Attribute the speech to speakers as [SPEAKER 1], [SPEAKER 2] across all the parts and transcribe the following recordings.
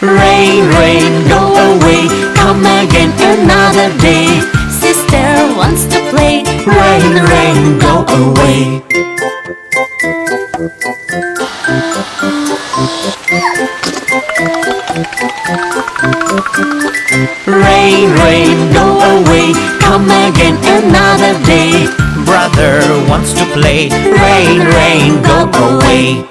[SPEAKER 1] Rain, rain, go away, come again another day. Sister wants to play. Rain, rain, go away. Rain, rain, go away, come again another day.
[SPEAKER 2] Brother wants to play.
[SPEAKER 1] Rain, rain, go away.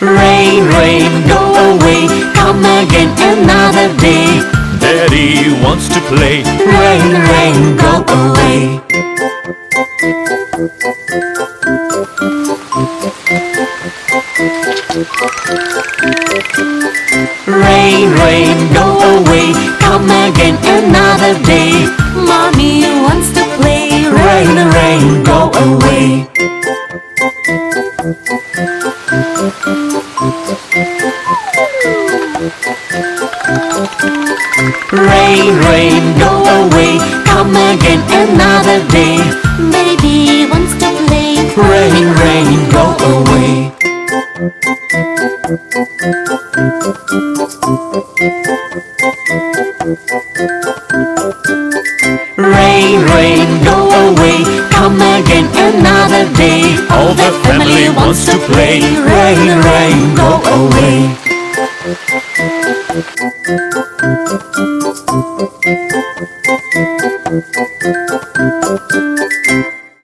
[SPEAKER 1] Rain, rain, go away, come again another day.
[SPEAKER 2] Daddy wants to play.
[SPEAKER 1] Rain, rain, go away. Rain, rain, go away, come again another day. Mommy wants to play. Rain, rain, go away. Rain, rain, go away, come again another day. Baby wants to play. Rain, Rain, rain, go away, come again another day.
[SPEAKER 2] All the family wants to play.
[SPEAKER 1] Rain, rain, go away.